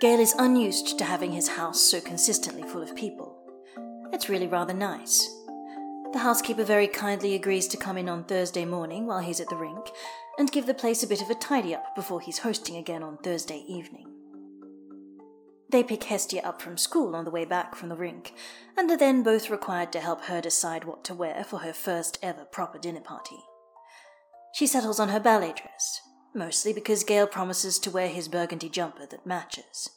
Gale is unused to having his house so consistently full of people. It's really rather nice. The housekeeper very kindly agrees to come in on Thursday morning while he's at the rink and give the place a bit of a tidy up before he's hosting again on Thursday evening. They pick Hestia up from school on the way back from the rink, and are then both required to help her decide what to wear for her first ever proper dinner party. She settles on her ballet dress, mostly because Gale promises to wear his burgundy jumper that matches.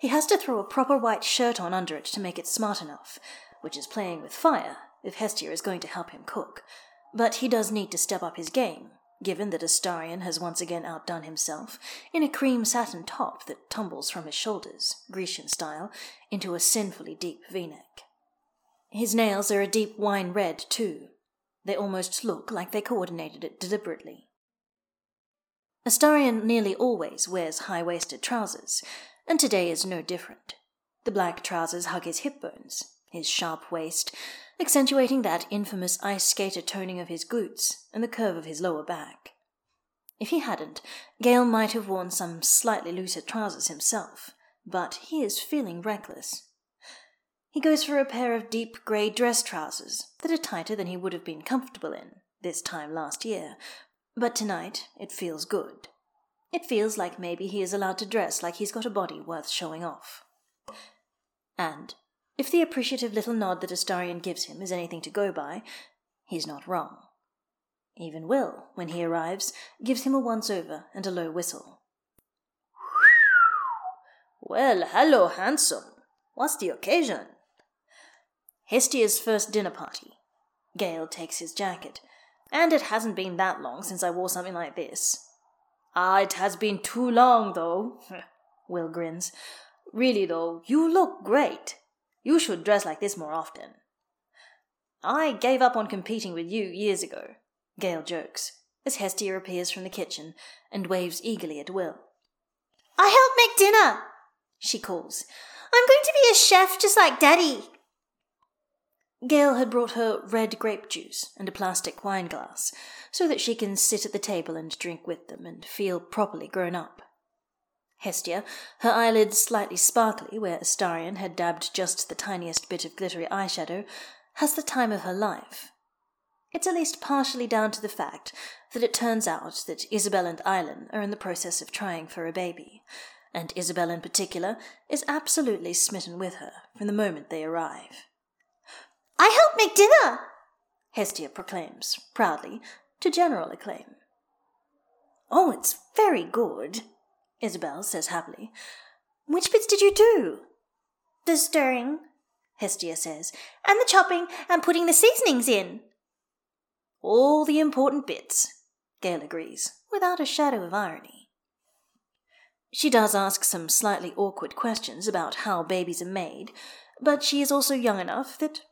He has to throw a proper white shirt on under it to make it smart enough, which is playing with fire if Hestia is going to help him cook, but he does need to step up his game given that Astarion has once again outdone himself in a cream satin top that tumbles from his shoulders, Grecian style, into a sinfully deep v neck. His nails are a deep wine red, too. They almost look like they coordinated it deliberately. Astarion nearly always wears high waisted trousers, and today is no different. The black trousers hug his hip bones, his sharp waist, accentuating that infamous ice skater toning of his glutes and the curve of his lower back. If he hadn't, Gale might have worn some slightly looser trousers himself, but he is feeling reckless. He goes for a pair of deep grey dress trousers that are tighter than he would have been comfortable in this time last year, but tonight it feels good. It feels like maybe he is allowed to dress like he's got a body worth showing off. And if the appreciative little nod that Astarion gives him is anything to go by, he's not wrong. Even Wyll, when he arrives, gives him a once over and a low whistle. Well, hello, handsome. What's the occasion? Hestia's first dinner party. Gale takes his jacket. And it hasn't been that long since I wore something like this. Ah, it has been too long, though. Wyll grins. Really, though, you look great. You should dress like this more often. I gave up on competing with you years ago, Gale jokes, as Hestia appears from the kitchen and waves eagerly at Wyll. I help make dinner, she calls. I'm going to be a chef just like Daddy. Gale had brought her red grape juice and a plastic wine glass so that she can sit at the table and drink with them and feel properly grown up. Hestia, her eyelids slightly sparkly where Astarion had dabbed just the tiniest bit of glittery eyeshadow, has the time of her life. It's at least partially down to the fact that it turns out that Isabel and Aylin are in the process of trying for a baby, and Isabel in particular is absolutely smitten with her from the moment they arrive. I help make dinner, Hestia proclaims, proudly, to general acclaim. Oh, it's very good, Isabel says happily. Which bits did you do? The stirring, Hestia says, and the chopping and putting the seasonings in. All the important bits, Gale agrees, without a shadow of irony. She does ask some slightly awkward questions about how babies are made, but she is also young enough that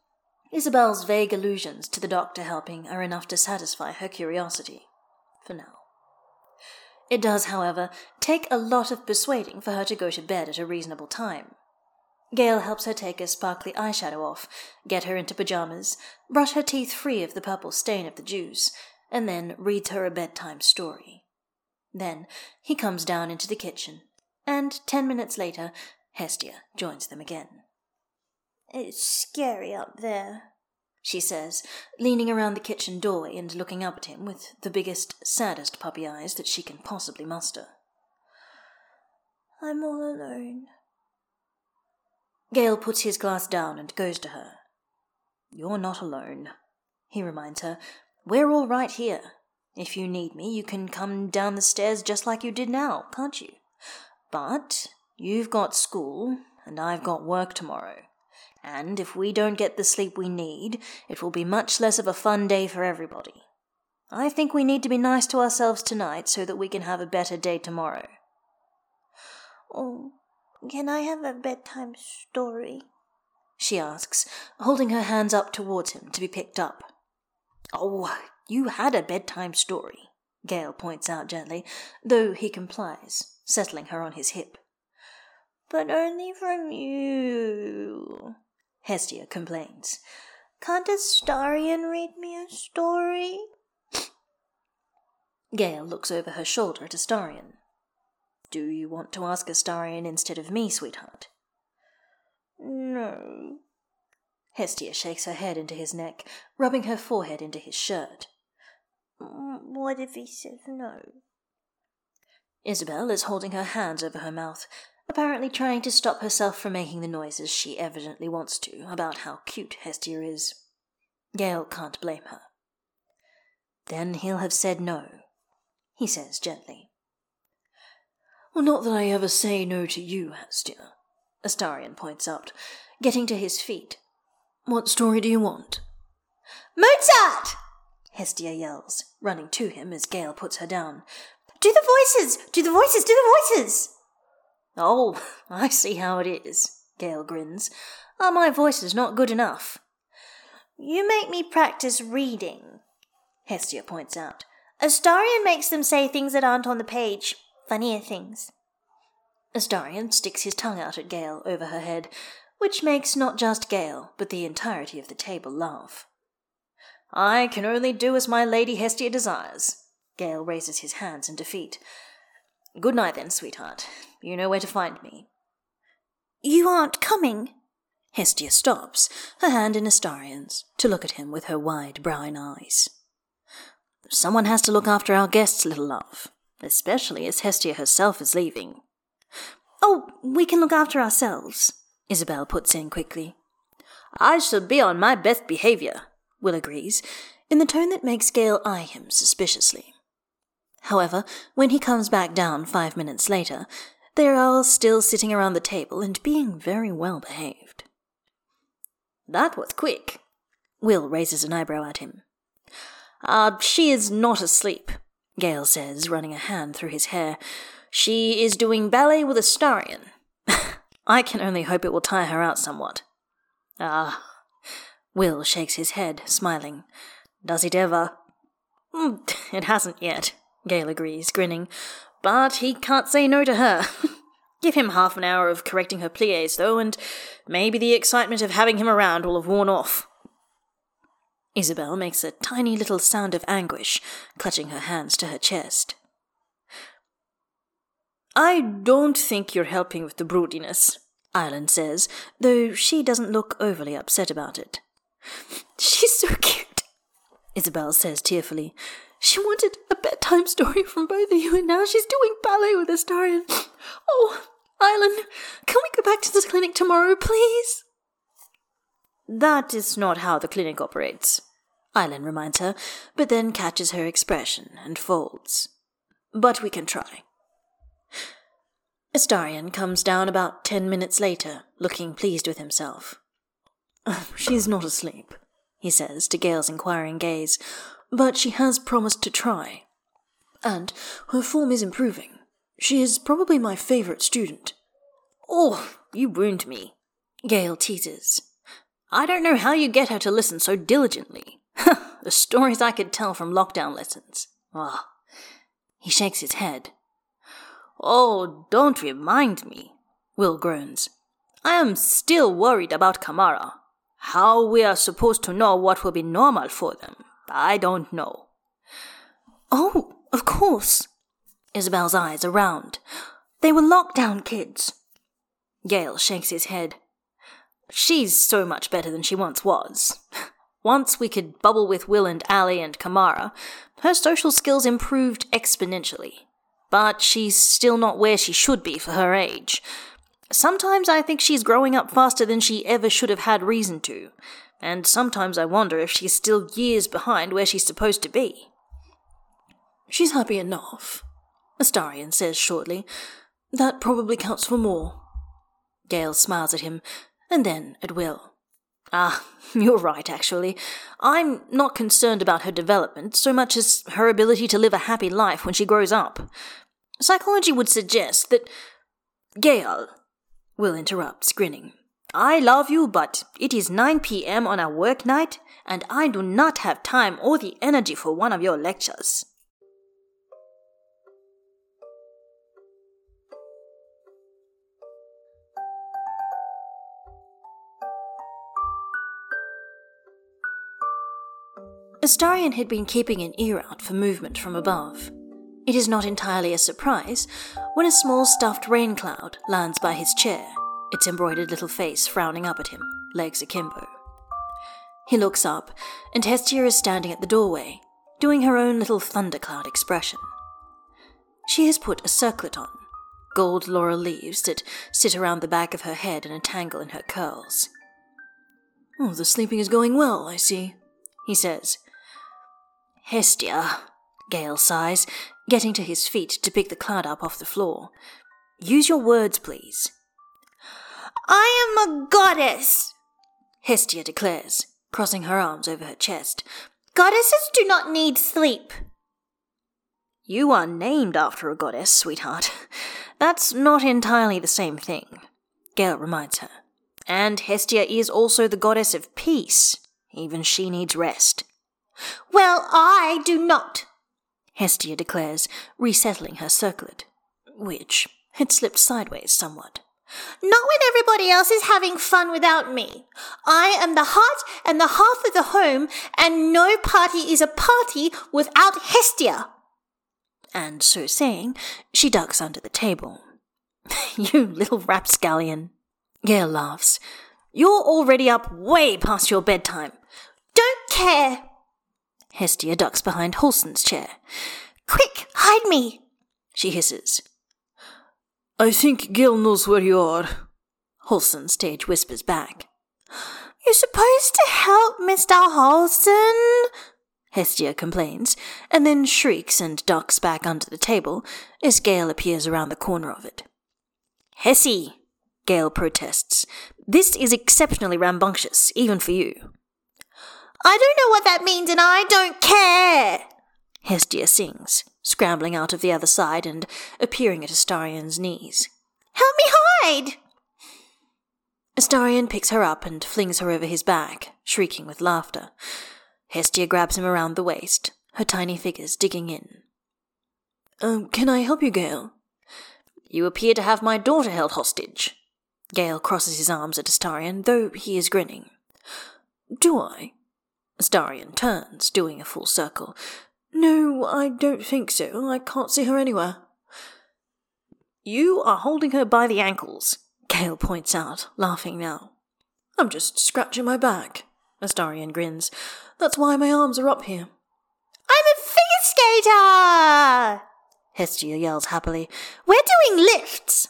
Isabel's vague allusions to the doctor helping are enough to satisfy her curiosity, for now. It does, however, take a lot of persuading for her to go to bed at a reasonable time. Gale helps her take her sparkly eyeshadow off, get her into pajamas, brush her teeth free of the purple stain of the juice, and then reads her a bedtime story. Then he comes down into the kitchen, and ten minutes later, Hestia joins them again. It's scary up there, she says, leaning around the kitchen doorway and looking up at him with the biggest, saddest puppy eyes that she can possibly muster. I'm all alone. Gale puts his glass down and goes to her. You're not alone, he reminds her. We're all right here. If you need me, you can come down the stairs just like you did now, can't you? But you've got school, and I've got work tomorrow and if we don't get the sleep we need, it will be much less of a fun day for everybody. I think we need to be nice to ourselves tonight so that we can have a better day tomorrow. Oh, can I have a bedtime story? She asks, holding her hands up towards him to be picked up. Oh, you had a bedtime story, Gale points out gently, though he complies, settling her on his hip. But only from you, Hestia complains. Can't Astarion read me a story? Gale looks over her shoulder at Astarion. Do you want to ask Astarion instead of me, sweetheart? No. Hestia shakes her head into his neck, rubbing her forehead into his shirt. Mm, what if he says no? Isabel is holding her hands over her mouth, apparently trying to stop herself from making the noises she evidently wants to about how cute Hestia is. Gale can't blame her. Then he'll have said no, he says gently. Well, not that I ever say no to you, Hestia, Astarion points out, getting to his feet. What story do you want? Mozart! Hestia yells, running to him as Gale puts her down. Do the voices! Do the voices! Do the voices! Oh, I see how it is, Gale grins. Are my voices not good enough? You make me practice reading, Hestia points out. Astarion makes them say things that aren't on the page. Funnier things. Astarion sticks his tongue out at Gale over her head, which makes not just Gale, but the entirety of the table laugh. I can only do as my Lady Hestia desires. Gale raises his hands in defeat. Good night then, sweetheart. You know where to find me. You aren't coming? Hestia stops, her hand in Astarion's, to look at him with her wide brown eyes. Someone has to look after our guests, little love, especially as Hestia herself is leaving. Oh, we can look after ourselves, Isabel puts in quickly. I shall be on my best behavior, Wyll agrees, in the tone that makes Gale eye him suspiciously. However, when he comes back down five minutes later, they are all still sitting around the table and being very well behaved. That was quick. Wyll raises an eyebrow at him. Ah, she is not asleep, Gale says, running a hand through his hair. She is doing ballet with Astarion. I can only hope it will tire her out somewhat. Ah. Wyll shakes his head, smiling. Does it ever? Hmm, it hasn't yet, Gale agrees, grinning. But he can't say no to her. Give him half an hour of correcting her plies, though, and maybe the excitement of having him around will have worn off. Isabel makes a tiny little sound of anguish, clutching her hands to her chest. I don't think you're helping with the broodiness, Aylin says, though she doesn't look overly upset about it. She's so cute, Isabel says tearfully. She wanted a bedtime story from both of you, and now she's doing ballet with Astarion. Oh, Aylin, can we go back to the clinic tomorrow, please? That is not how the clinic operates, Aylin reminds her, but then catches her expression and folds. But we can try. Astarion comes down about ten minutes later, looking pleased with himself. She's not asleep, he says to Gale's inquiring gaze, but she has promised to try. And her form is improving. She is probably my favorite student. Oh, you wound me, Gale teases. I don't know how you get her to listen so diligently. the stories I could tell from lockdown lessons. Ah. He shakes his head. Oh, don't remind me, Wyll groans. I am still worried about Kamara. How we are supposed to know what will be normal for them, I don't know. Oh, of course. Isabel's eyes are round. They were lockdown kids. Gale shakes his head. She's so much better than she once was. Once we could bubble with Wyll and Ali and Kamara, her social skills improved exponentially. But she's still not where she should be for her age. Sometimes I think she's growing up faster than she ever should have had reason to, and sometimes I wonder if she's still years behind where she's supposed to be. She's happy enough, Astarion says shortly. That probably counts for more. Gale smiles at him, and then at Wyll. Ah, you're right, actually. I'm not concerned about her development so much as her ability to live a happy life when she grows up. Psychology would suggest that. Gale, Wyll interrupts, grinning. I love you, but it is 9 p.m. on a work night, and I do not have time or the energy for one of your lectures. Astarion had been keeping an ear out for movement from above. It is not entirely a surprise when a small stuffed rain cloud lands by his chair, its embroidered little face frowning up at him, legs akimbo. He looks up, and Hestia is standing at the doorway, doing her own little thundercloud expression. She has put a circlet on, gold laurel leaves that sit around the back of her head in a tangle in her curls. Oh, the sleeping is going well, I see, he says. Hestia, Gale sighs, getting to his feet to pick the cloud up off the floor. Use your words, please. I am a goddess, Hestia declares, crossing her arms over her chest. Goddesses do not need sleep. You are named after a goddess, sweetheart. That's not entirely the same thing, Gale reminds her. And Hestia is also the goddess of peace. Even she needs rest. Well, I do not, Hestia declares, resettling her circlet, which had slipped sideways somewhat. Not when everybody else is having fun without me. I am the heart and the hearth of the home, and no party is a party without Hestia and so saying, she ducks under the table. you little rapscallion. Gale laughs. You're already up way past your bedtime. Don't care. Hestia ducks behind Halsin's chair. Quick, hide me, she hisses. I think Gale knows where you are, Halsin stage whispers back. You're supposed to help Mr. Halsin, Hestia complains, and then shrieks and ducks back under the table as Gale appears around the corner of it. Hessie, Gale protests. This is exceptionally rambunctious, even for you. I don't know what that means and I don't care, Hestia sings, scrambling out of the other side and appearing at Astarion's knees. Help me hide! Astarion picks her up and flings her over his back, shrieking with laughter. Hestia grabs him around the waist, her tiny fingers digging in. Um, can I help you, Gale? You appear to have my daughter held hostage. Gale crosses his arms at Astarion, though he is grinning. Do I? Astarion turns, doing a full circle. No, I don't think so. I can't see her anywhere. You are holding her by the ankles, Gale points out, laughing now. I'm just scratching my back. Astarion grins. That's why my arms are up here. I'm a figure skater! Hestia yells happily. We're doing lifts!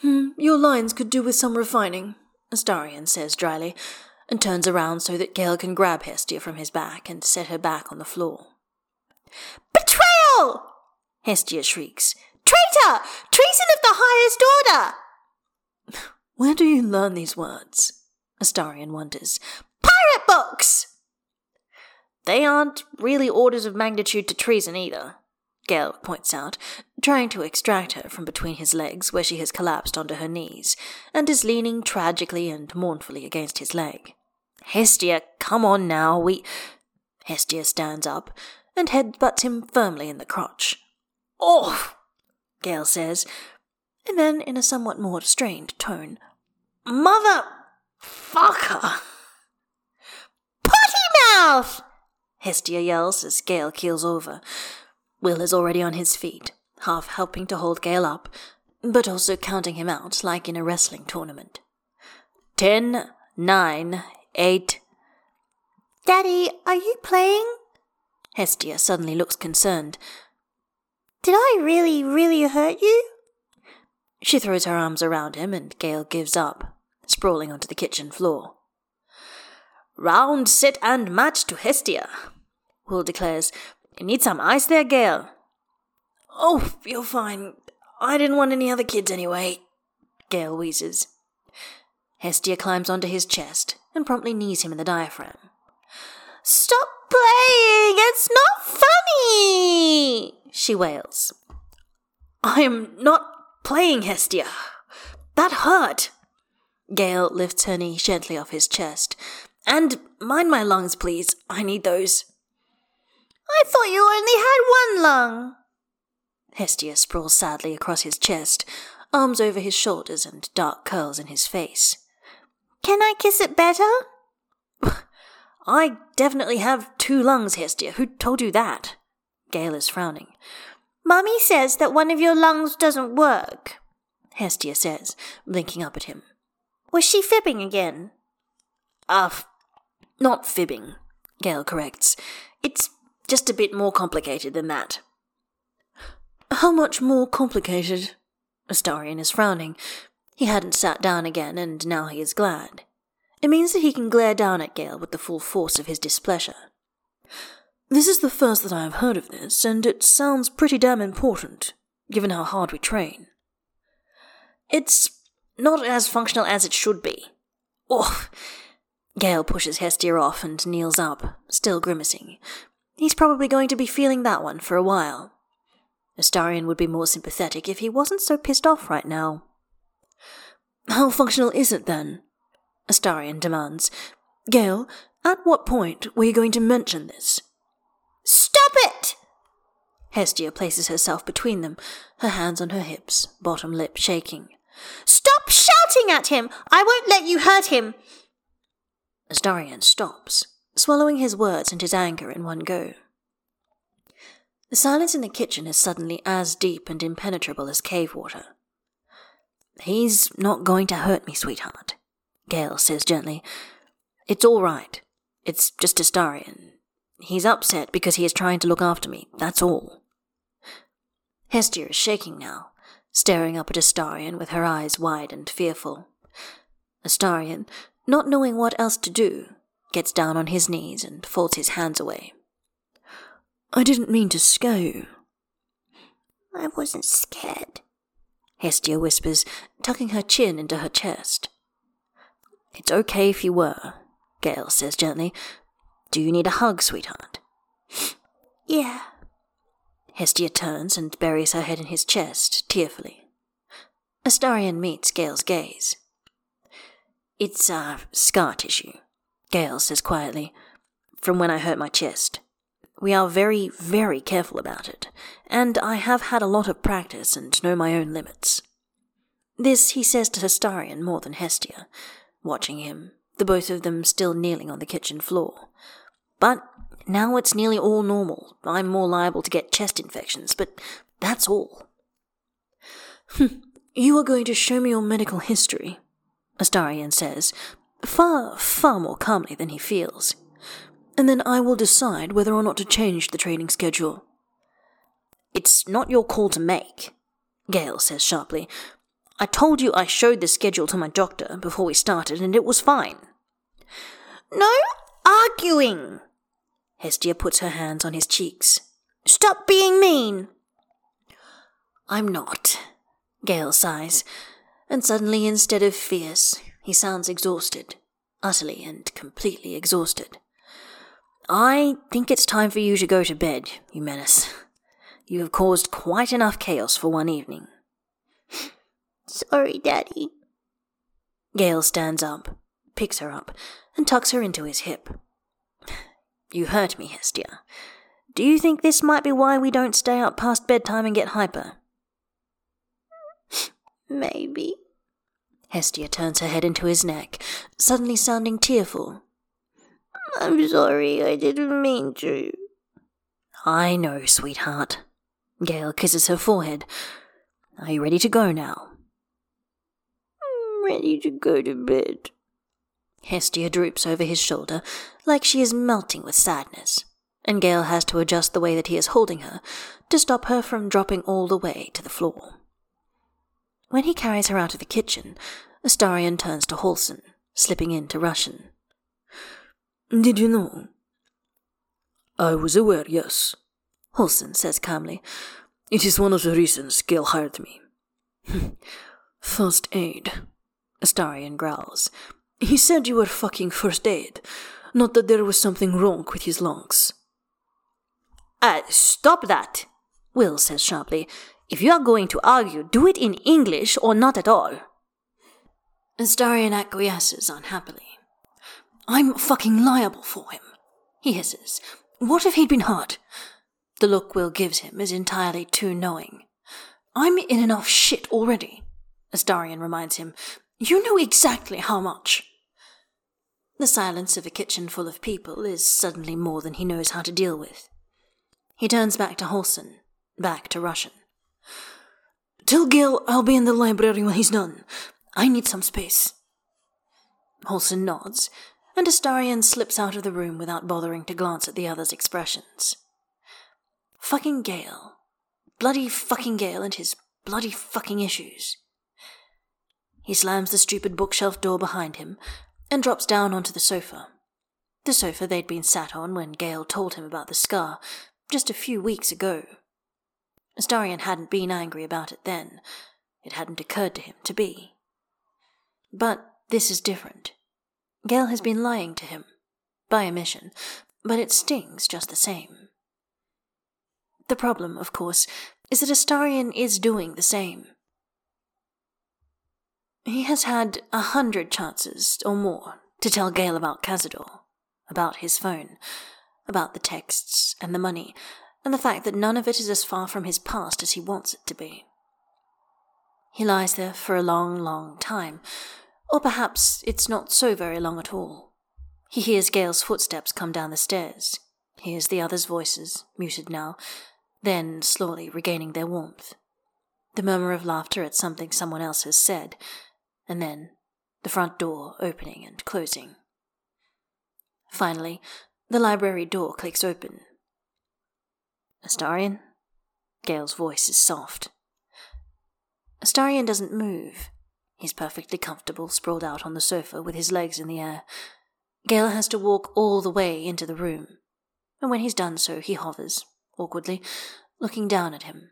Hmm, your lines could do with some refining, Astarion says dryly, and turns around so that Gale can grab Hestia from his back and set her back on the floor. Betrayal! Hestia shrieks. Traitor! Treason of the highest order! Where do you learn these words? Astarion wonders. Pirate books! They aren't really orders of magnitude to treason either, Gale points out, trying to extract her from between his legs where she has collapsed onto her knees, and is leaning tragically and mournfully against his leg. Hestia, come on now, we. Hestia stands up and headbutts him firmly in the crotch. Oh! Gale says, and then in a somewhat more strained tone, Mother fucker! Potty mouth! Hestia yells as Gale keels over. Wyll is already on his feet, half helping to hold Gale up, but also counting him out like in a wrestling tournament. Ten, nine, eight. Daddy, are you playing? Hestia suddenly looks concerned. Did I really, really hurt you? She throws her arms around him, and Gale gives up, sprawling onto the kitchen floor. Round, set, and match to Hestia, Wyll declares. Need some ice there, Gale? Oh, you're fine. I didn't want any other kids anyway, Gale wheezes. Hestia climbs onto his chest and promptly knees him in the diaphragm. Stop playing! It's not funny! She wails. I am not playing, Hestia. That hurt. Gale lifts her knee gently off his chest. And mind my lungs, please. I need those. I thought you only had one lung. Hestia sprawls sadly across his chest, arms over his shoulders and dark curls in his face. Can I kiss it better? I definitely have two lungs, Hestia. Who told you that? Gale is frowning. Mummy says that one of your lungs doesn't work, Hestia says, blinking up at him. Was she fibbing again? Ah, uh, not fibbing, Gale corrects. It's just a bit more complicated than that. How much more complicated? Astarion is frowning. He hadn't sat down again, and now he is glad. It means that he can glare down at Gale with the full force of his displeasure. This is the first that I have heard of this, and it sounds pretty damn important, given how hard we train. It's not as functional as it should be. Oh! Gale pushes Hestia off and kneels up, still grimacing. He's probably going to be feeling that one for a while. Astarion would be more sympathetic if he wasn't so pissed off right now. How functional is it then? Astarion demands. Gale, at what point were you going to mention this? Stop it! Hestia places herself between them, her hands on her hips, bottom lip shaking. Stop shouting at him! I won't let you hurt him! Astarion stops, swallowing his words and his anger in one go. The silence in the kitchen is suddenly as deep and impenetrable as cave water. He's not going to hurt me, sweetheart, Gale says gently. It's all right. It's just Astarion. He's upset because he is trying to look after me, that's all. Hestia is shaking now, staring up at Astarion with her eyes wide and fearful. Astarion, not knowing what else to do, gets down on his knees and folds his hands away. I didn't mean to scare you. I wasn't scared, Hestia whispers, tucking her chin into her chest. It's okay if you were, Gale says gently. Do you need a hug, sweetheart? Yeah. Hestia turns and buries her head in his chest, tearfully. Astarion meets Gale's gaze. It's, uh, scar tissue, Gale says quietly, from when I hurt my chest. We are very, very careful about it, and I have had a lot of practice and know my own limits. This he says to Astarion more than Hestia, watching him, the both of them still kneeling on the kitchen floor. But now it's nearly all normal. I'm more liable to get chest infections, but that's all. Hm, you are going to show me your medical history, Astarion says, far, far more calmly than he feels and then I will decide whether or not to change the training schedule. It's not your call to make, Gale says sharply. I told you I showed the schedule to my doctor before we started, and it was fine. No arguing! Hestia puts her hands on his cheeks. Stop being mean! I'm not, Gale sighs, and suddenly, instead of fierce, he sounds exhausted, utterly and completely exhausted. I think it's time for you to go to bed, you menace. You have caused quite enough chaos for one evening. Sorry, Daddy. Gale stands up, picks her up, and tucks her into his hip. You hurt me, Hestia. Do you think this might be why we don't stay up past bedtime and get hyper? Maybe. Hestia turns her head into his neck, suddenly sounding tearful I'm sorry, I didn't mean to. I know, sweetheart. Gale kisses her forehead. Are you ready to go now? I'm ready to go to bed. Hestia droops over his shoulder like she is melting with sadness, and Gale has to adjust the way that he is holding her to stop her from dropping all the way to the floor. When he carries her out of the kitchen, Astarion turns to Halsin, slipping into Russian. Did you know? I was aware, yes. Halsin says calmly. It is one of the reasons Gale hired me. first aid, Astarion growls. He said you were fucking first aid, not that there was something wrong with his lungs. Uh, stop that, Wyll says sharply. If you are going to argue, do it in English or not at all. Astarion acquiesces unhappily. I'm fucking liable for him, he hisses. What if he'd been hurt? The look Wyll gives him is entirely too knowing. I'm in enough shit already, Astarion reminds him. You know exactly how much. The silence of a kitchen full of people is suddenly more than he knows how to deal with. He turns back to Halsin, back to Russian. Tell Gale I'll be in the library when he's done. I need some space. Halsin nods, and Astarion slips out of the room without bothering to glance at the other's expressions. Fucking Gale. Bloody fucking Gale and his bloody fucking issues. He slams the stupid bookshelf door behind him and drops down onto the sofa. The sofa they'd been sat on when Gale told him about the scar, just a few weeks ago. Astarion hadn't been angry about it then. It hadn't occurred to him to be. But this is different. Gale has been lying to him, by omission, but it stings just the same. The problem, of course, is that Astarion is doing the same. He has had a hundred chances or more to tell Gale about Cazador, about his phone, about the texts and the money, and the fact that none of it is as far from his past as he wants it to be. He lies there for a long, long time, or perhaps it's not so very long at all. He hears Gale's footsteps come down the stairs, hears the others' voices, muted now, then slowly regaining their warmth. The murmur of laughter at something someone else has said, and then the front door opening and closing. Finally, the library door clicks open. Astarion? Gale's voice is soft. Astarion doesn't move. He's perfectly comfortable, sprawled out on the sofa with his legs in the air. Gale has to walk all the way into the room, and when he's done so, he hovers, awkwardly, looking down at him.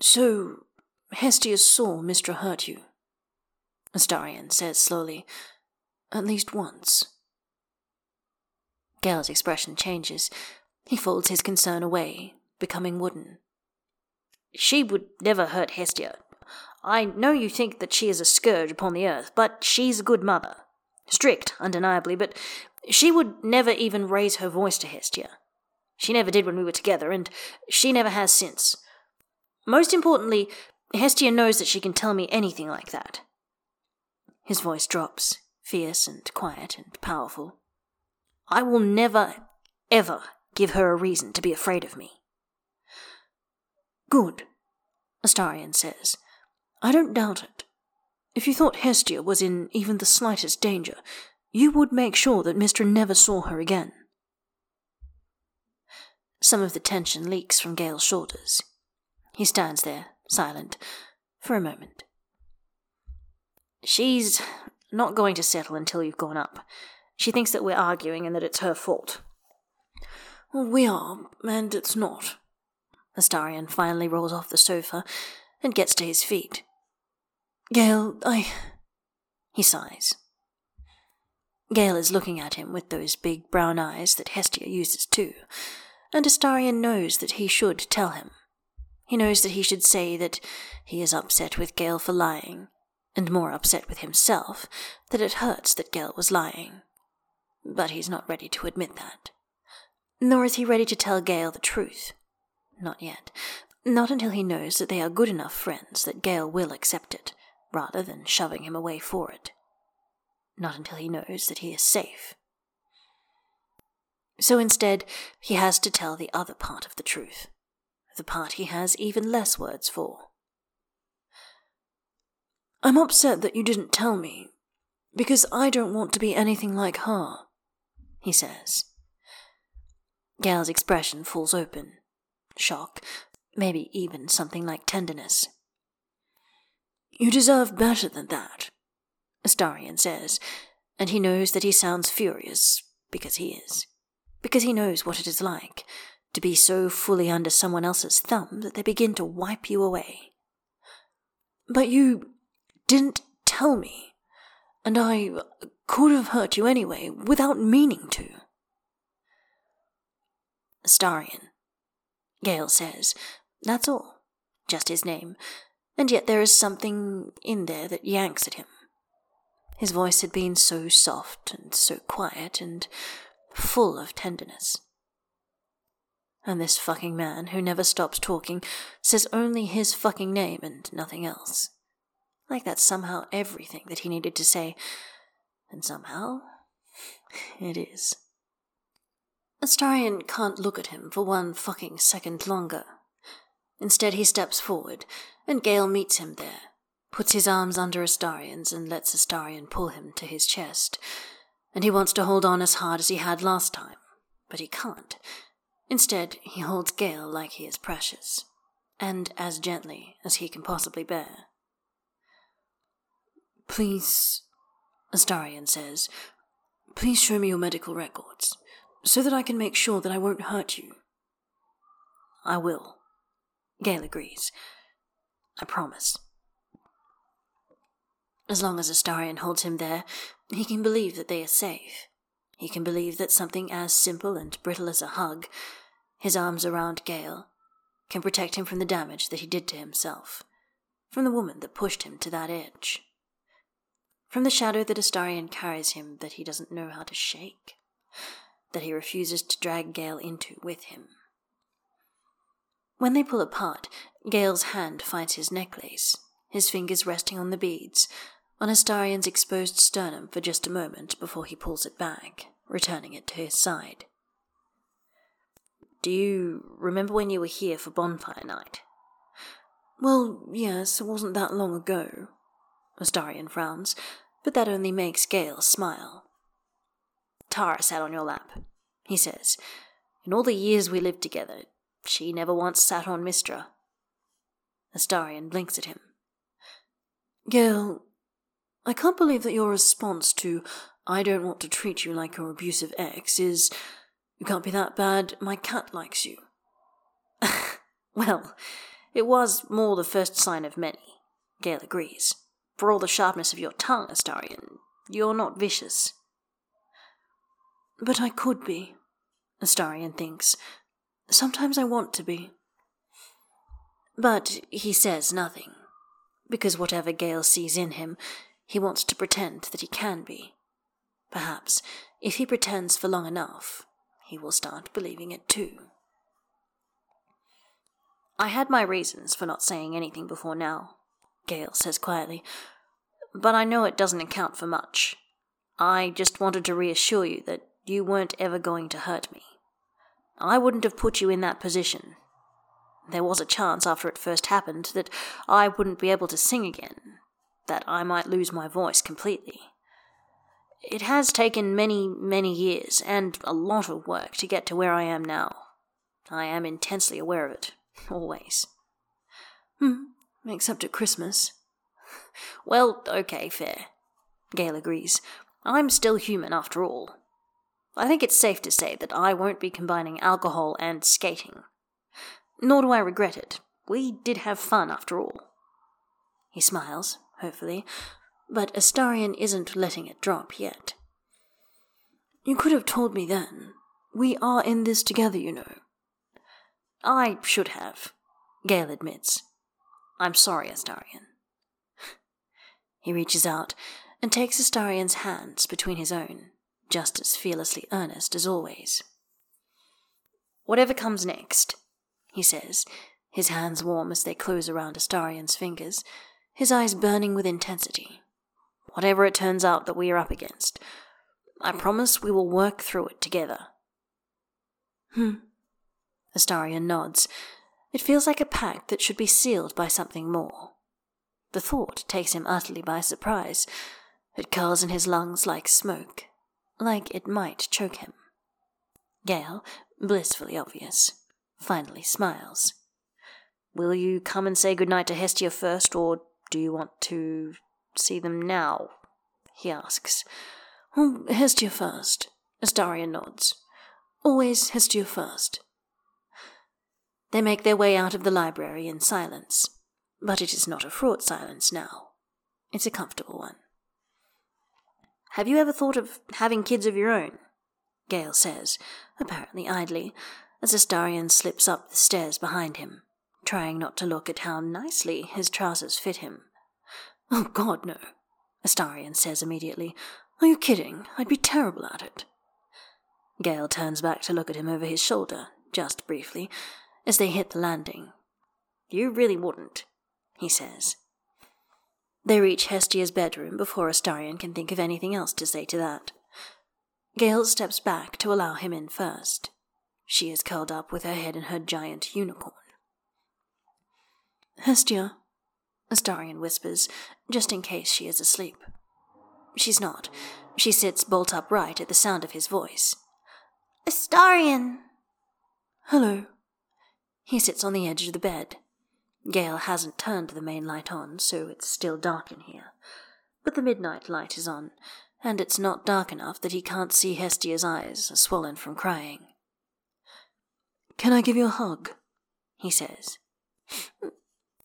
So, Hestia saw Mystra hurt you, Astarion says slowly. At least once. Gale's expression changes. He folds his concern away, becoming wooden. She would never hurt Hestia. I know you think that she is a scourge upon the earth, but she's a good mother. Strict, undeniably, but she would never even raise her voice to Hestia. She never did when we were together, and she never has since. Most importantly, Hestia knows that she can tell me anything like that. His voice drops, fierce and quiet and powerful. I will never, ever give her a reason to be afraid of me. Good, Astarion says. I don't doubt it. If you thought Hestia was in even the slightest danger, you would make sure that Mystra never saw her again. Some of the tension leaks from Gale's shoulders. He stands there, silent, for a moment. She's not going to settle until you've gone up. She thinks that we're arguing and that it's her fault. Well, we are, and it's not. Astarion finally rolls off the sofa and gets to his feet. Gale, I. He sighs. Gale is looking at him with those big brown eyes that Hestia uses too, and Astarion knows that he should tell him. He knows that he should say that he is upset with Gale for lying, and more upset with himself that it hurts that Gale was lying. But he's not ready to admit that. Nor is he ready to tell Gale the truth. Not yet. Not until he knows that they are good enough friends that Gale will accept it, rather than shoving him away for it. Not until he knows that he is safe. So instead, he has to tell the other part of the truth, the part he has even less words for. I'm upset that you didn't tell me, because I don't want to be anything like her, he says. Gale's expression falls open. Shock, maybe even something like tenderness. You deserve better than that, Astarion says, and he knows that he sounds furious, because he is. Because he knows what it is like to be so fully under someone else's thumb that they begin to wipe you away. But you didn't tell me, and I could have hurt you anyway without meaning to. Astarion, Gale says. That's all. Just his name. And yet there is something in there that yanks at him. His voice had been so soft and so quiet and full of tenderness. And this fucking man, who never stops talking, says only his fucking name and nothing else. Like that's somehow everything that he needed to say. And somehow, it is. Astarion can't look at him for one fucking second longer. Instead, he steps forward, and Gale meets him there, puts his arms under Astarion's, and lets Astarion pull him to his chest. And he wants to hold on as hard as he had last time, but he can't. Instead, he holds Gale like he is precious, and as gently as he can possibly bear. Please, Astarion says, please show me your medical records, so that I can make sure that I won't hurt you. I will. Gale agrees. I promise. As long as Astarion holds him there, he can believe that they are safe. He can believe that something as simple and brittle as a hug, his arms around Gale, can protect him from the damage that he did to himself, from the woman that pushed him to that edge, from the shadow that Astarion carries him that he doesn't know how to shake, that he refuses to drag Gale into with him. When they pull apart, Gale's hand finds his necklace, his fingers resting on the beads, on Astarion's exposed sternum for just a moment before he pulls it back, returning it to his side. Do you remember when you were here for bonfire night? Well, yes, it wasn't that long ago. Astarion frowns, but that only makes Gale smile. Tara sat on your lap, he says. In all the years we lived together, she never once sat on Mystra. Astarion blinks at him. Gale, I can't believe that your response to I don't want to treat you like your abusive ex is you can't be that bad, my cat likes you. well, it was more the first sign of many, Gale agrees. For all the sharpness of your tongue, Astarion, you're not vicious. But I could be, Astarion thinks. Sometimes I want to be. But he says nothing, because whatever Gale sees in him, he wants to pretend that he can be. Perhaps, if he pretends for long enough, he will start believing it too. I had my reasons for not saying anything before now, Gale says quietly, but I know it doesn't account for much. I just wanted to reassure you that you weren't ever going to hurt me. I wouldn't have put you in that position. There was a chance after it first happened that I wouldn't be able to sing again, that I might lose my voice completely. It has taken many, many years and a lot of work to get to where I am now. I am intensely aware of it, always. Hmm, except at Christmas. Well, okay, fair. Gale agrees. I'm still human after all. I think it's safe to say that I won't be combining alcohol and skating. Nor do I regret it. We did have fun after all. He smiles, hopefully, but Astarion isn't letting it drop yet. You could have told me then. We are in this together, you know. I should have, Gale admits. I'm sorry, Astarion. he reaches out and takes Astarion's hands between his own just as fearlessly earnest as always. Whatever comes next, he says, his hands warm as they close around Astarion's fingers, his eyes burning with intensity. Whatever it turns out that we are up against, I promise we will work through it together. Hmm. Astarion nods. It feels like a pact that should be sealed by something more. The thought takes him utterly by surprise. It curls in his lungs like smoke, like it might choke him. Gale, blissfully obvious, finally smiles. Will you come and say good night to Hestia first, or do you want to see them now? he asks. Hestia first. Astarion nods. Always Hestia first. They make their way out of the library in silence, but it is not a fraught silence now. It's a comfortable one. Have you ever thought of having kids of your own? Gale says, apparently idly, as Astarion slips up the stairs behind him, trying not to look at how nicely his trousers fit him. Oh, God, no, Astarion says immediately. Are you kidding? I'd be terrible at it. Gale turns back to look at him over his shoulder, just briefly, as they hit the landing. You really wouldn't, he says. They reach Hestia's bedroom before Astarion can think of anything else to say to that. Gale steps back to allow him in first. She is curled up with her head in her giant unicorn. Hestia, Astarion whispers, just in case she is asleep. She's not. She sits bolt upright at the sound of his voice. Astarion! Hello. He sits on the edge of the bed. Gale hasn't turned the main light on, so it's still dark in here. But the midnight light is on, and it's not dark enough that he can't see Hestia's eyes, swollen from crying. Can I give you a hug? he says.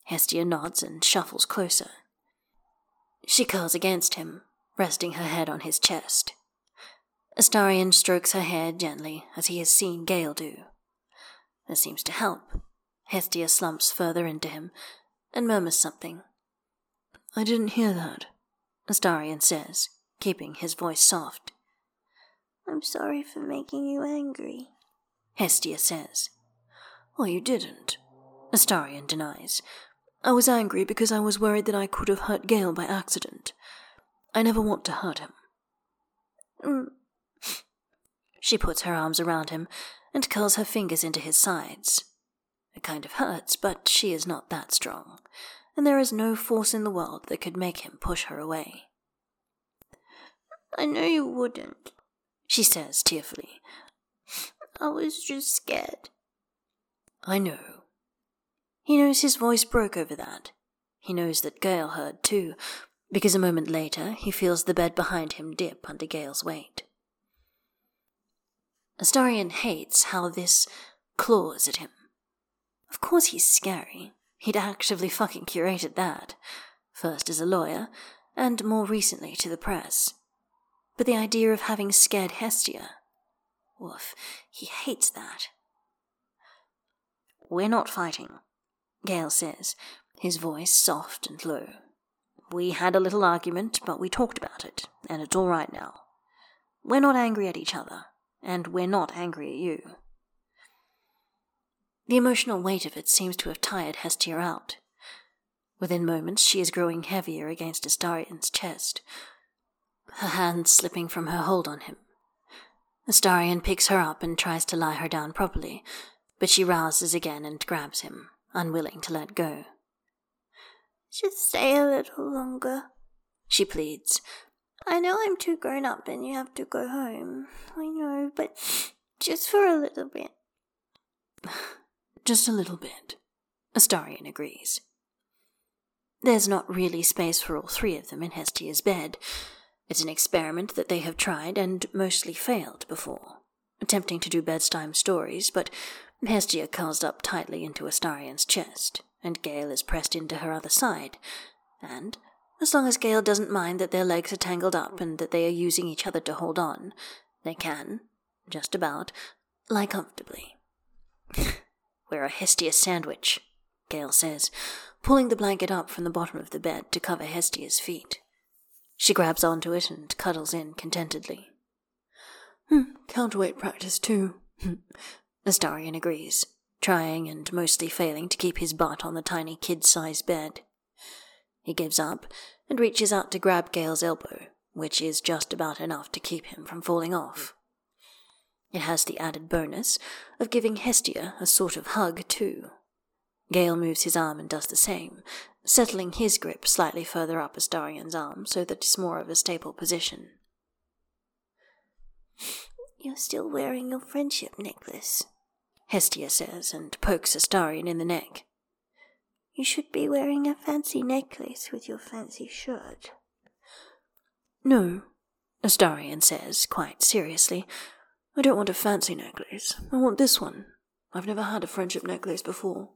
Hestia nods and shuffles closer. She curls against him, resting her head on his chest. Astarion strokes her hair gently, as he has seen Gale do. This seems to help. Hestia slumps further into him and murmurs something. I didn't hear that, Astarion says, keeping his voice soft. I'm sorry for making you angry, Hestia says. Well, you didn't, Astarion denies. I was angry because I was worried that I could have hurt Gale by accident. I never want to hurt him. Mm. She puts her arms around him and curls her fingers into his sides. It kind of hurts, but she is not that strong, and there is no force in the world that could make him push her away. I know you wouldn't, she says tearfully. I was just scared. I know. He knows his voice broke over that. He knows that Gale heard too, because a moment later he feels the bed behind him dip under Gale's weight. Astarion hates how this claws at him. Of course he's scary. He'd actively fucking curated that. First as a lawyer, and more recently to the press. But the idea of having scared Hestia. Woof, he hates that. We're not fighting, Gale says, his voice soft and low. We had a little argument, but we talked about it, and it's all right now. We're not angry at each other, and we're not angry at you. The emotional weight of it seems to have tired Hestia out. Within moments, she is growing heavier against Astarion's chest, her hands slipping from her hold on him. Astarion picks her up and tries to lie her down properly, but she rouses again and grabs him, unwilling to let go. Just stay a little longer, she pleads. I know I'm too grown up and you have to go home. I know, but just for a little bit. Just a little bit. Astarion agrees. There's not really space for all three of them in Hestia's bed. It's an experiment that they have tried and mostly failed before, attempting to do bedtime stories, but Hestia curls up tightly into Astarion's chest, and Gale is pressed into her other side, and as long as Gale doesn't mind that their legs are tangled up and that they are using each other to hold on, they can, just about, lie comfortably. We're a Hestia sandwich, Gale says, pulling the blanket up from the bottom of the bed to cover Hestia's feet. She grabs onto it and cuddles in contentedly. Hmm, counterweight practice too. Astarion agrees, trying and mostly failing to keep his butt on the tiny kid-sized bed. He gives up and reaches out to grab Gale's elbow, which is just about enough to keep him from falling off. It has the added bonus of giving Hestia a sort of hug, too. Gale moves his arm and does the same, settling his grip slightly further up Astarion's arm so that it's more of a stable position. You're still wearing your friendship necklace, Hestia says, and pokes Astarion in the neck. You should be wearing a fancy necklace with your fancy shirt. No, Astarion says, quite seriously, I don't want a fancy necklace. I want this one. I've never had a friendship necklace before.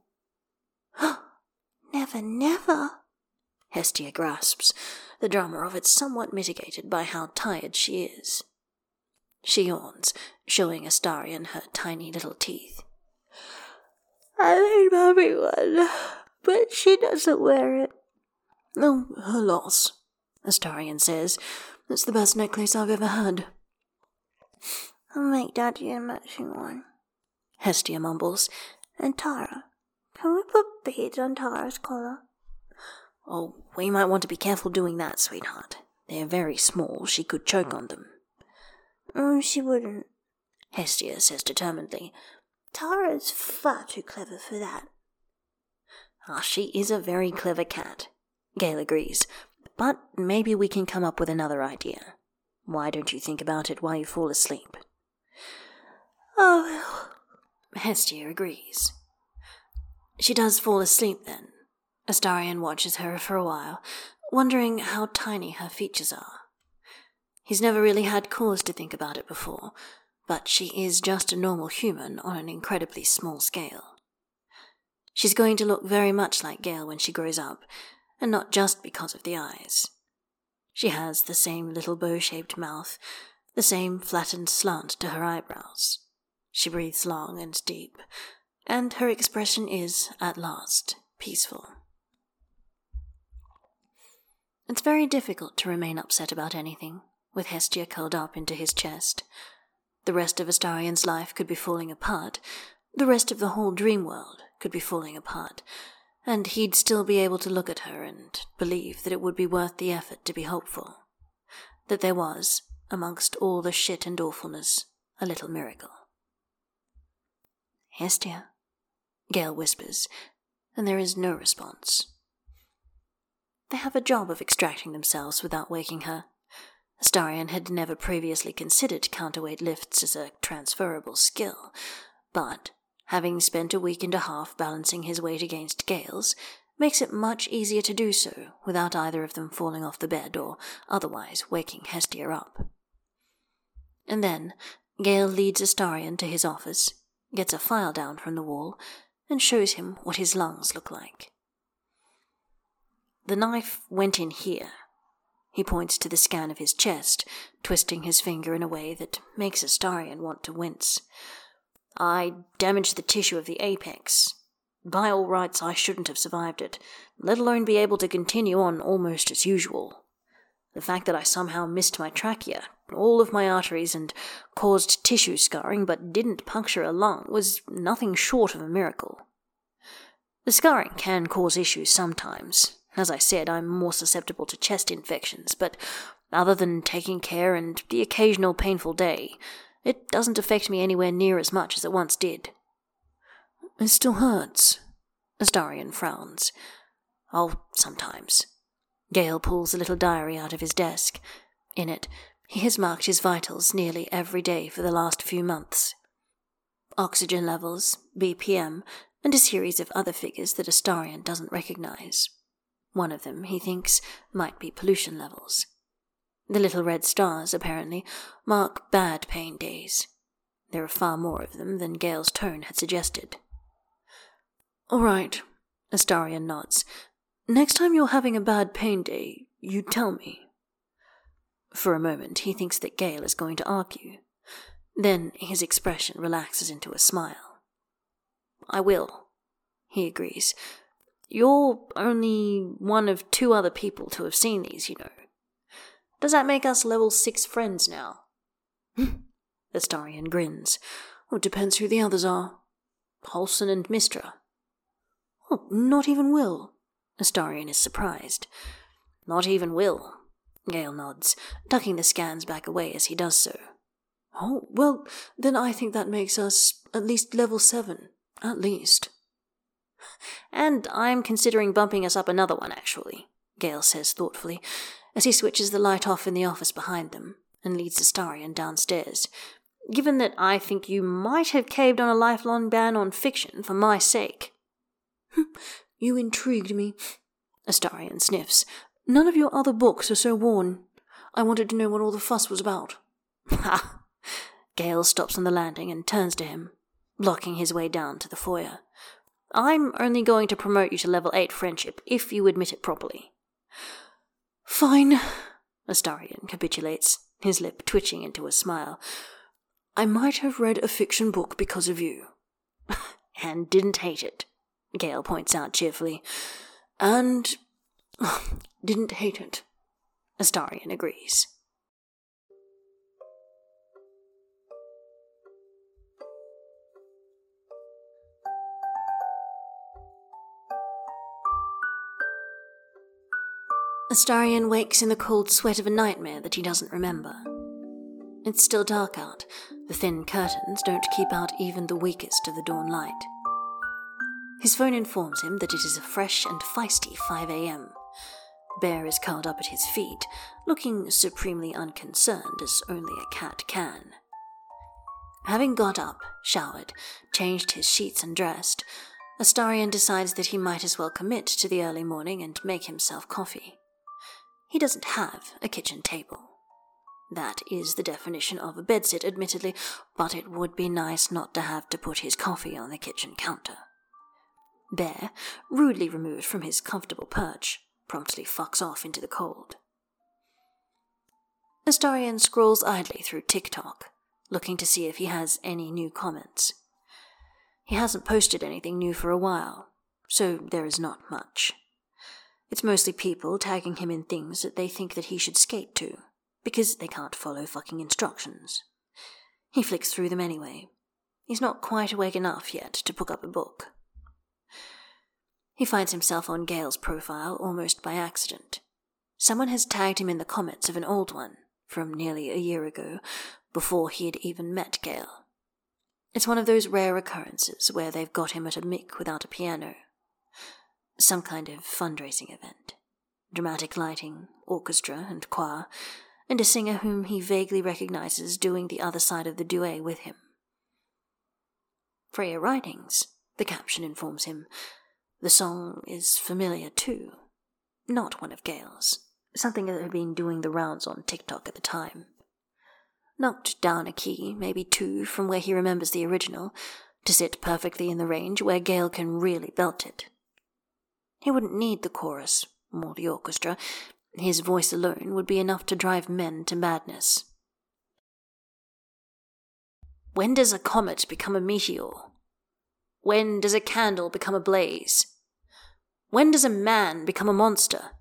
never, never. Hestia grasps, the drama of it somewhat mitigated by how tired she is. She yawns, showing Astarion her tiny little teeth. I made Mommy one, but she doesn't wear it. Oh, her loss, Astarion says. It's the best necklace I've ever had. I'll make Daddy a matching one. Hestia mumbles. And Tara. Can we put beads on Tara's collar? Oh, we might want to be careful doing that, sweetheart. They're very small. She could choke on them. Oh, she wouldn't. Hestia says determinedly. Tara's far too clever for that. Ah, she is a very clever cat, Gale agrees. But maybe we can come up with another idea. Why don't you think about it while you fall asleep? Oh, Hestia agrees. She does fall asleep then. Astarion watches her for a while, wondering how tiny her features are. He's never really had cause to think about it before, but she is just a normal human on an incredibly small scale. She's going to look very much like Gale when she grows up, and not just because of the eyes. She has the same little bow shaped mouth, the same flattened slant to her eyebrows. She breathes long and deep, and her expression is, at last, peaceful. It's very difficult to remain upset about anything, with Hestia curled up into his chest. The rest of Astarion's life could be falling apart, the rest of the whole dream world could be falling apart, and he'd still be able to look at her and believe that it would be worth the effort to be hopeful. That there was, amongst all the shit and awfulness, a little miracle. Hestia, Gale whispers, and there is no response. They have a job of extracting themselves without waking her. Astarion had never previously considered counterweight lifts as a transferable skill, but having spent a week and a half balancing his weight against Gale's, makes it much easier to do so without either of them falling off the bed or otherwise waking Hestia up. And then Gale leads Astarion to his office, gets a file down from the wall, and shows him what his lungs look like. The knife went in here. He points to the scan of his chest, twisting his finger in a way that makes Astarion want to wince. I damaged the tissue of the apex. By all rights, I shouldn't have survived it, let alone be able to continue on almost as usual. The fact that I somehow missed my trachea, all of my arteries, and caused tissue scarring but didn't puncture a lung was nothing short of a miracle. The scarring can cause issues sometimes. As I said, I'm more susceptible to chest infections, but other than taking care and the occasional painful day, it doesn't affect me anywhere near as much as it once did. It still hurts. Astarion frowns. Oh, sometimes. Gale pulls a little diary out of his desk. In it, he has marked his vitals nearly every day for the last few months. Oxygen levels, BPM, and a series of other figures that Astarion doesn't recognize. One of them, he thinks, might be pollution levels. The little red stars, apparently, mark bad pain days. There are far more of them than Gale's tone had suggested. All right, Astarion nods. Next time you're having a bad pain day, you tell me. For a moment, he thinks that Gale is going to argue. Then his expression relaxes into a smile. I will, he agrees. You're only one of two other people to have seen these, you know. Does that make us level six friends now? Astarion grins. Well, it depends who the others are. Halsin and Mystra. Oh, not even Wyll. Astarion is surprised. Not even Wyll. Gale nods, tucking the scans back away as he does so. Oh, well, then I think that makes us at least level seven. At least. And I'm considering bumping us up another one, actually, Gale says thoughtfully, as he switches the light off in the office behind them and leads Astarion downstairs. Given that I think you might have caved on a lifelong ban on fiction for my sake. Hm, you intrigued me, Astarion sniffs. None of your other books are so worn. I wanted to know what all the fuss was about. Ha! Gale stops on the landing and turns to him, blocking his way down to the foyer. I'm only going to promote you to level 8 friendship if you admit it properly. Fine, Astarion capitulates, his lip twitching into a smile. I might have read a fiction book because of you. and didn't hate it, Gale points out cheerfully. And didn't hate it, Astarion agrees. Astarion wakes in the cold sweat of a nightmare that he doesn't remember. It's still dark out. The thin curtains don't keep out even the weakest of the dawn light. His phone informs him that it is a fresh and feisty 5 a.m. Bear is curled up at his feet, looking supremely unconcerned as only a cat can. Having got up, showered, changed his sheets, and dressed, Astarion decides that he might as well commit to the early morning and make himself coffee. He doesn't have a kitchen table. That is the definition of a bedsit, admittedly, but it would be nice not to have to put his coffee on the kitchen counter. Bear, rudely removed from his comfortable perch, promptly fucks off into the cold. Astarion scrolls idly through TikTok, looking to see if he has any new comments. He hasn't posted anything new for a while, so there is not much. It's mostly people tagging him in things that they think that he should skate to, because they can't follow fucking instructions. He flicks through them anyway. He's not quite awake enough yet to pick up a book. He finds himself on Gale's profile almost by accident. Someone has tagged him in the comments of an old one from nearly a year ago, before he had even met Gale. It's one of those rare occurrences where they've got him at a mic without a piano. Some kind of fundraising event. Dramatic lighting, orchestra, and choir, and a singer whom he vaguely recognizes doing the other side of the duet with him. Freya Writings, the caption informs him, the song is familiar too. Not one of Gale's. Something that had been doing the rounds on TikTok at the time. Knocked down a key, maybe two, from where he remembers the original, to sit perfectly in the range where Gale can really belt it. He wouldn't need the chorus, or the orchestra. His voice alone would be enough to drive men to madness. When does a comet become a meteor? When does a candle become a blaze? When does a man become a monster?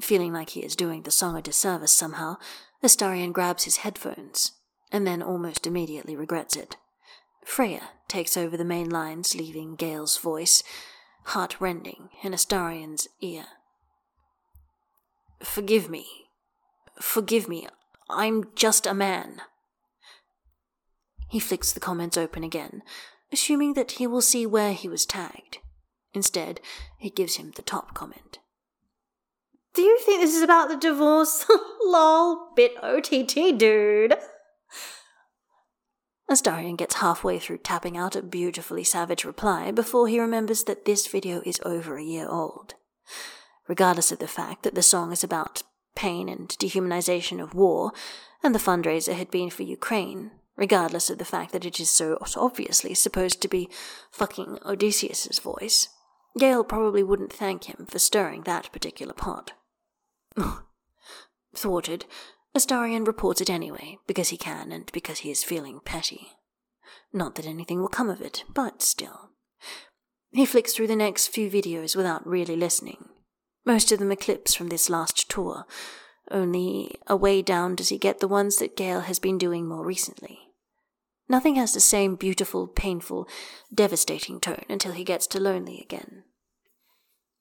Feeling like he is doing the song a disservice somehow, Astarion grabs his headphones, and then almost immediately regrets it. Freya takes over the main lines, leaving Gale's voice, heart rending, in Astarion's ear. Forgive me. Forgive me. I'm just a man. He flicks the comments open again, assuming that he will see where he was tagged. Instead, it gives him the top comment. Do you think this is about the divorce? Lol, bit OTT, dude. Astarion gets halfway through tapping out a beautifully savage reply before he remembers that this video is over a year old. Regardless of the fact that the song is about pain and dehumanization of war, and the fundraiser had been for Ukraine, regardless of the fact that it is so obviously supposed to be fucking Odysseus's voice. Gale probably wouldn't thank him for stirring that particular pot. Thwarted, Reports it anyway, because he can and because he is feeling petty. Not that anything will come of it, but still. He flicks through the next few videos without really listening. Most of them are clips from this last tour, only a way down does he get the ones that Gale has been doing more recently. Nothing has the same beautiful, painful, devastating tone until he gets to Lonely again.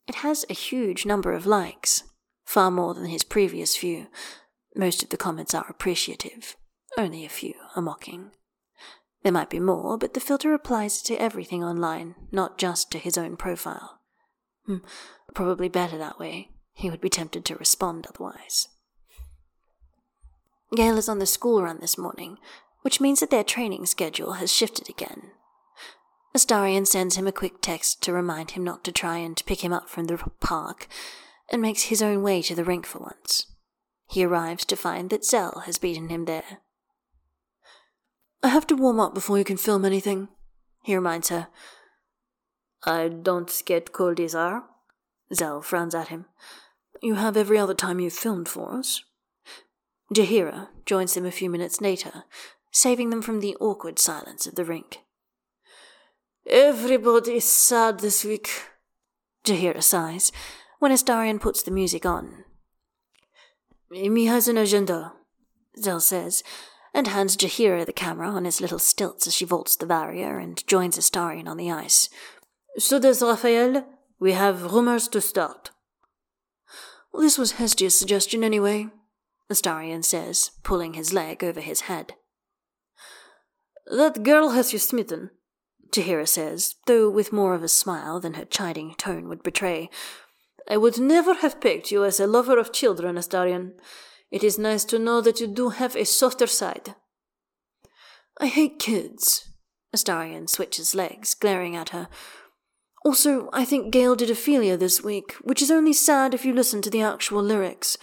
It has a huge number of likes, far more than his previous few. Most of the comments are appreciative, only a few are mocking. There might be more, but the filter applies to everything online, not just to his own profile. Hmm, probably better that way. He would be tempted to respond otherwise. Gale is on the school run this morning, which means that their training schedule has shifted again. Astarion sends him a quick text to remind him not to try and pick him up from the park, and makes his own way to the rink for once. He arrives to find that Zell has beaten him there. I have to warm up before you can film anything, he reminds her. I don't get cold either. Zell frowns at him. You have every other time you've filmed for us. Jaheira joins them a few minutes later, saving them from the awkward silence of the rink. Everybody is sad this week, Jaheira sighs, when Astarion puts the music on. Amy has an agenda, Zell says, and hands Jaheira the camera on his little stilts as she vaults the barrier and joins Astarion on the ice. So does Raphael. We have rumors to start. Well, this was Hestia's suggestion anyway, Astarion says, pulling his leg over his head. That girl has you smitten, Jaheira says, though with more of a smile than her chiding tone would betray. I would never have picked you as a lover of children, Astarion. It is nice to know that you do have a softer side. I hate kids. Astarion switches legs, glaring at her. Also, I think Gale did Ophelia this week, which is only sad if you listen to the actual lyrics.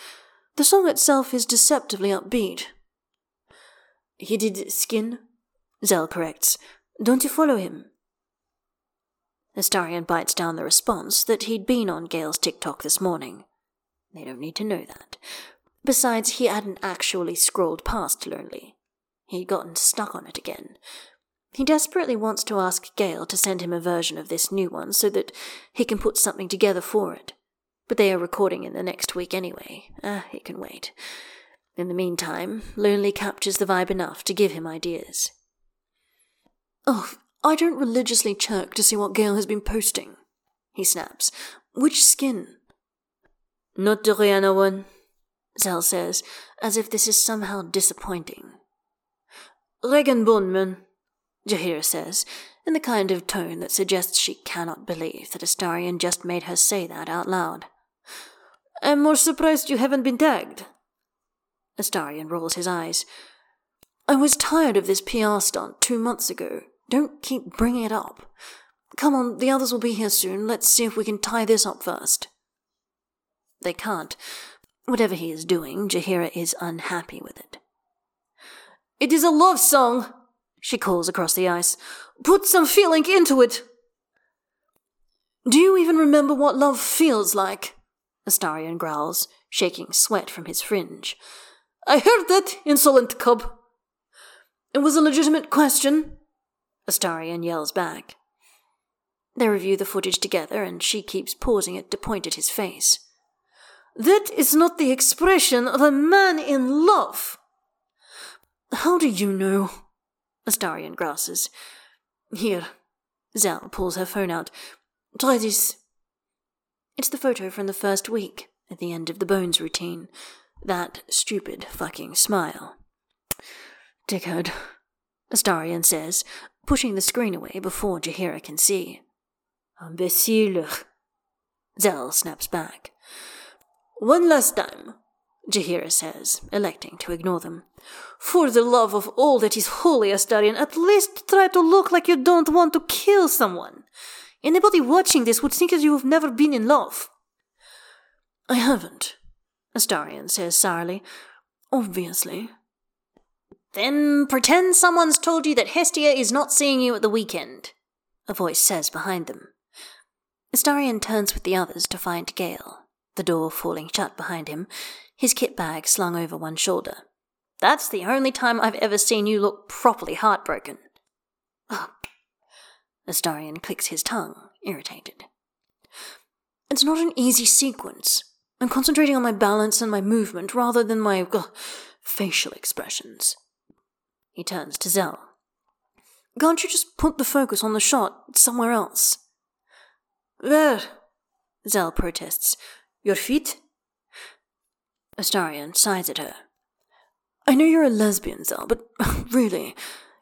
The song itself is deceptively upbeat. He did Skin? Zell corrects. Don't you follow him? Astarion bites down the response that he'd been on Gale's TikTok this morning. They don't need to know that. Besides, he hadn't actually scrolled past Lonely. He'd gotten stuck on it again. He desperately wants to ask Gale to send him a version of this new one so that he can put something together for it. But they are recording in the next week anyway. Ah, he can wait. In the meantime, Lonely captures the vibe enough to give him ideas. Oh, I don't religiously check to see what Gale has been posting, he snaps. Which skin? Not the Rihanna one, Zell says, as if this is somehow disappointing. Rag'n'Bone Man, Jaheira says, in the kind of tone that suggests she cannot believe that Astarion just made her say that out loud. I'm more surprised you haven't been tagged. Astarion rolls his eyes. I was tired of this PR stunt two months ago. Don't keep bringing it up. Come on, the others will be here soon. Let's see if we can tie this up first. They can't. Whatever he is doing, Jaheira is unhappy with it. It is a love song, she calls across the ice. Put some feeling into it. Do you even remember what love feels like? Astarion growls, shaking sweat from his fringe. I heard that, insolent cub. It was a legitimate question, Astarion yells back. They review the footage together, and she keeps pausing it to point at his face. That is not the expression of a man in love. How do you know? Astarion grasses. Here. Zell pulls her phone out. Try this. It's the photo from the first week, at the end of the Bones routine. That stupid fucking smile. Dickhead, Astarion says, pushing the screen away before Jaheira can see. Imbecile. Zell snaps back. One last time, Jaheira says, electing to ignore them. For the love of all that is holy, Astarion, at least try to look like you don't want to kill someone. Anybody watching this would think that you have never been in love. I haven't, Astarion says sourly. Obviously. Then pretend someone's told you that Hestia is not seeing you at the weekend, a voice says behind them. Astarion turns with the others to find Gale, the door falling shut behind him, his kit bag slung over one shoulder. That's the only time I've ever seen you look properly heartbroken. Oh. Astarion clicks his tongue, irritated. It's not an easy sequence. I'm concentrating on my balance and my movement rather than my ugh, facial expressions. He turns to Zell. Can't you just put the focus on the shot somewhere else? Where? Zell protests. Your feet? Astarion sighs at her. I know you're a lesbian, Zell, but really,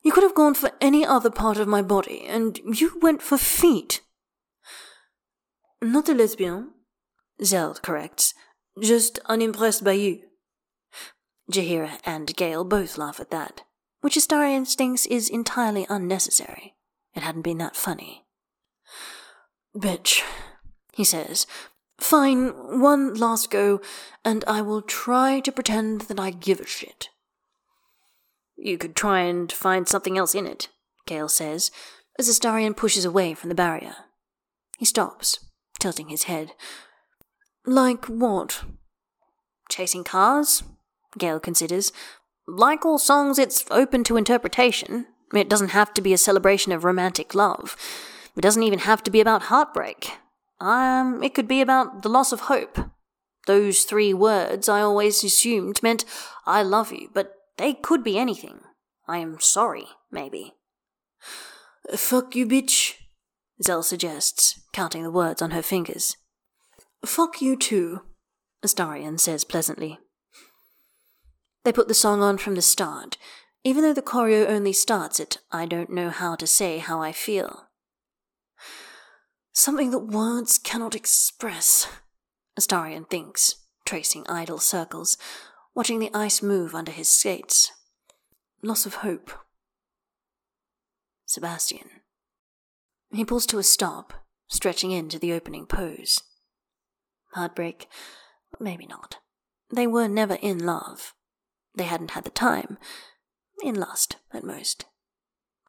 you could have gone for any other part of my body, and you went for feet. Not a lesbian, Zell corrects, just unimpressed by you. Jaheira and Gale both laugh at that which Astarion thinks is entirely unnecessary. It hadn't been that funny. Bitch, he says. Fine, one last go, and I will try to pretend that I give a shit. You could try and find something else in it, Gale says, as Astarion pushes away from the barrier. He stops, tilting his head. Like what? Chasing cars? Gale considers, like all songs, it's open to interpretation. It doesn't have to be a celebration of romantic love. It doesn't even have to be about heartbreak. Um, it could be about the loss of hope. Those three words I always assumed meant I love you, but they could be anything. I am sorry, maybe. Fuck you, bitch, Zell suggests, counting the words on her fingers. Fuck you too, Astarion says pleasantly. They put the song on from the start, even though the choreo only starts at I don't know how to say how I feel. Something that words cannot express, Astarion thinks, tracing idle circles, watching the ice move under his skates. Loss of hope. Sebastian. He pulls to a stop, stretching into the opening pose. Heartbreak? Maybe not. They were never in love. They hadn't had the time. In lust, at most.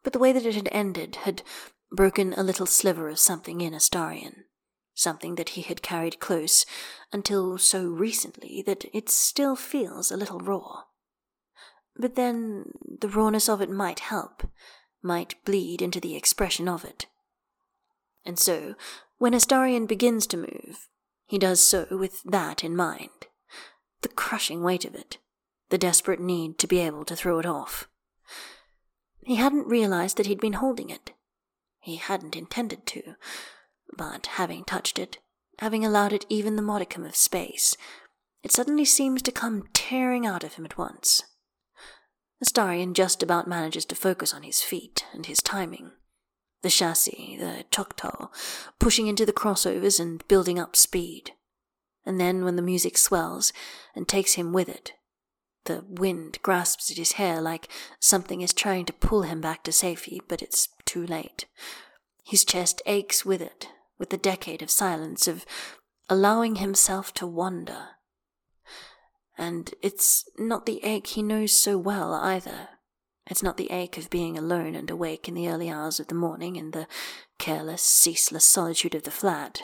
But the way that it had ended had broken a little sliver of something in Astarion. Something that he had carried close until so recently that it still feels a little raw. But then the rawness of it might help, might bleed into the expression of it. And so, when Astarion begins to move, he does so with that in mind the crushing weight of it, the desperate need to be able to throw it off. He hadn't realized that he'd been holding it. He hadn't intended to, but having touched it, having allowed it even the modicum of space, it suddenly seems to come tearing out of him at once. Astarion just about manages to focus on his feet and his timing the chassé, the Choctaw, pushing into the crossovers and building up speed. And then, when the music swells and takes him with it, the wind grasps at his hair like something is trying to pull him back to safety, but it's too late. His chest aches with it, with the decade of silence, of allowing himself to wander. And it's not the ache he knows so well either. It's not the ache of being alone and awake in the early hours of the morning in the careless, ceaseless solitude of the flat.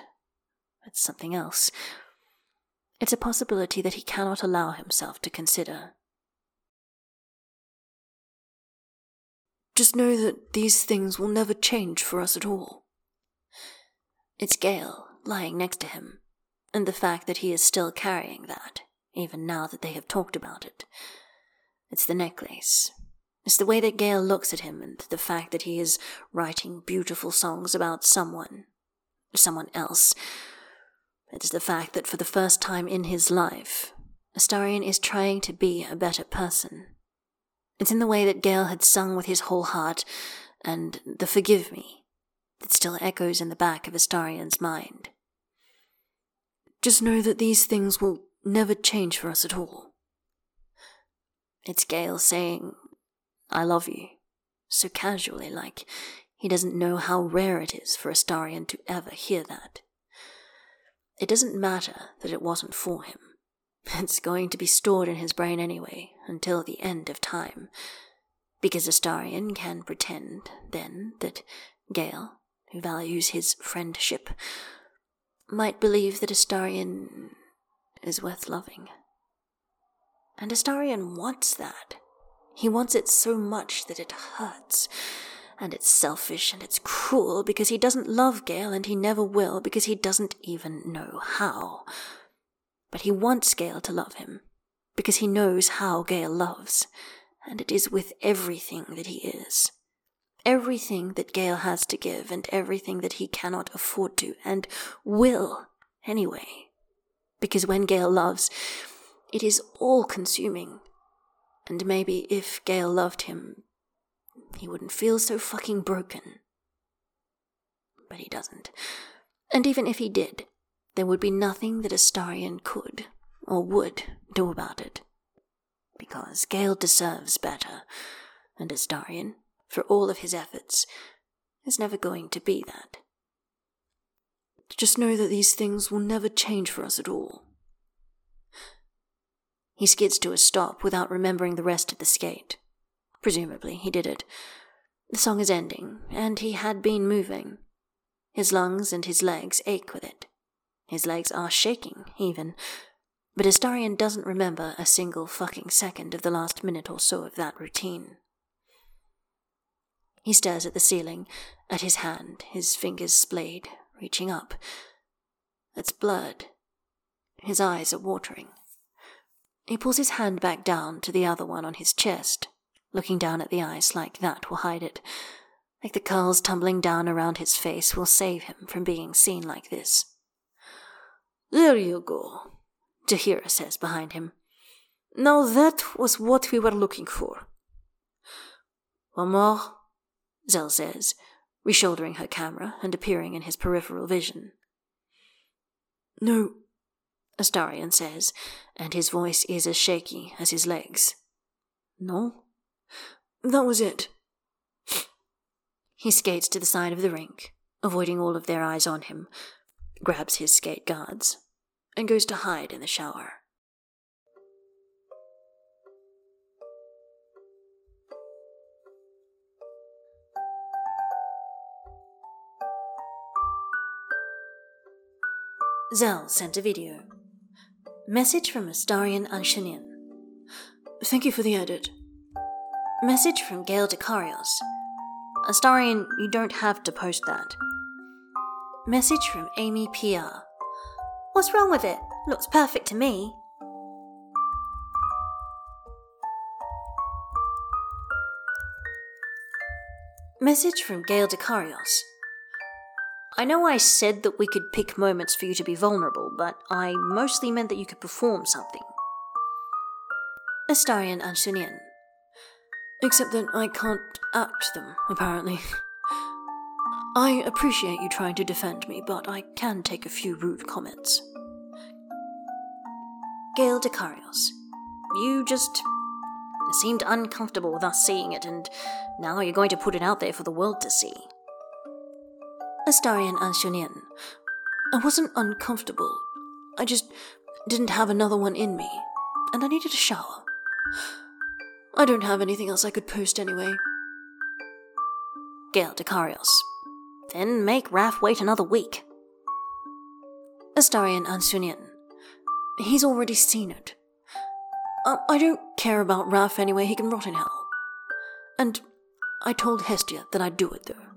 It's something else. It's a possibility that he cannot allow himself to consider. Just know that these things will never change for us at all. It's Gale lying next to him, and the fact that he is still carrying that, even now that they have talked about it. It's the necklace, it's the way that Gale looks at him and the fact that he is writing beautiful songs about someone, someone else. It's the fact that for the first time in his life, Astarion is trying to be a better person. It's in the way that Gale had sung with his whole heart, and the forgive me that still echoes in the back of Astarion's mind. Just know that these things will never change for us at all. It's Gale saying, I love you. So casually, like he doesn't know how rare it is for Astarion to ever hear that. It doesn't matter that it wasn't for him. It's going to be stored in his brain anyway, until the end of time. Because Astarion can pretend, then, that Gale, who values his friendship, might believe that Astarion is worth loving. And Astarion wants that. He wants it so much that it hurts. And it's selfish and it's cruel because he doesn't love Gale and he never will because he doesn't even know how. But he wants Gale to love him because he knows how Gale loves, and it is with everything that he is. Everything that Gale has to give and everything that he cannot afford to and will anyway. Because when Gale loves, it is all consuming and maybe if Gale loved him, he wouldn't feel so fucking broken. But he doesn't. And even if he did, there would be nothing that Astarion could or would do about it. Because Gale deserves better, and Astarion, for all of his efforts, is never going to be that. Just know that these things will never change for us at all. He skids to a stop without remembering the rest of the skate. Presumably, he did it. The song is ending, and he had been moving. His lungs and his legs ache with it. His legs are shaking, even. But Astarion doesn't remember a single fucking second of the last minute or so of that routine. He stares at the ceiling, at his hand, his fingers splayed, reaching up. It's blood. His eyes are watering. He pulls his hand back down to the other one on his chest, looking down at the ice like that will hide it. Like the curls tumbling down around his face will save him from being seen like this. There you go, Jaheira says behind him. Now that was what we were looking for. One more, Zell says, reshouldering her camera and appearing in his peripheral vision. No, Astarion says, and his voice is as shaky as his legs. No? That was it. He skates to the side of the rink, avoiding all of their eyes on him, grabs his skate guards, and goes to hide in the shower. Zell sent a video. Message from Astarion Anshanian. Thank you for the edit. Message from Gale Dekarios. Astarion, you don't have to post that. Message from Amy PR. What's wrong with it? Looks perfect to me. Message from Gale Dekarios. I know I said that we could pick moments for you to be vulnerable, but I mostly meant that you could perform something. Astarion Ansunian. Except that I can't act them, apparently. I appreciate you trying to defend me, but I can take a few rude comments. Gale Dekarios. You just seemed uncomfortable with us seeing it, and now you're going to put it out there for the world to see. Astarion Anshunian. I wasn't uncomfortable. I just didn't have another one in me, and I needed a shower. I don't have anything else I could post anyway. Gale Dekarios. Then make Raf wait another week. Astarion Ansunian. He's already seen it. I don't care about Raf anyway, he can rot in hell. And I told Hestia that I'd do it though.